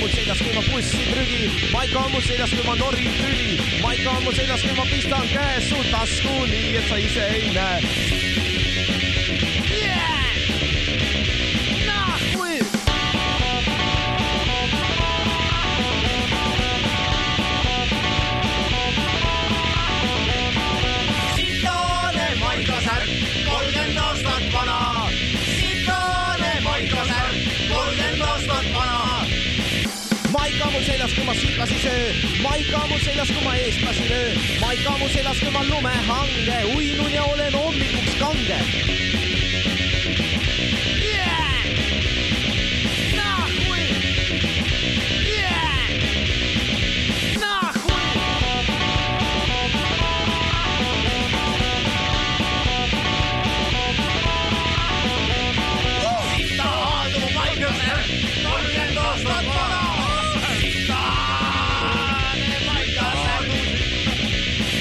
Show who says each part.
Speaker 1: Ammut seljas, kui ma bussi trügin, Maiko Ammut seljas, kui ma norin tüli, Maiko Ammut seljas, kui ma pistan käe su tasku, nii et sa ise ei näe. Mul seljas, kui ma sikasi söön, maika mul seljas, kui ma eestlasi löön, maika mul seljas, kui ma lumehange uinun ja olen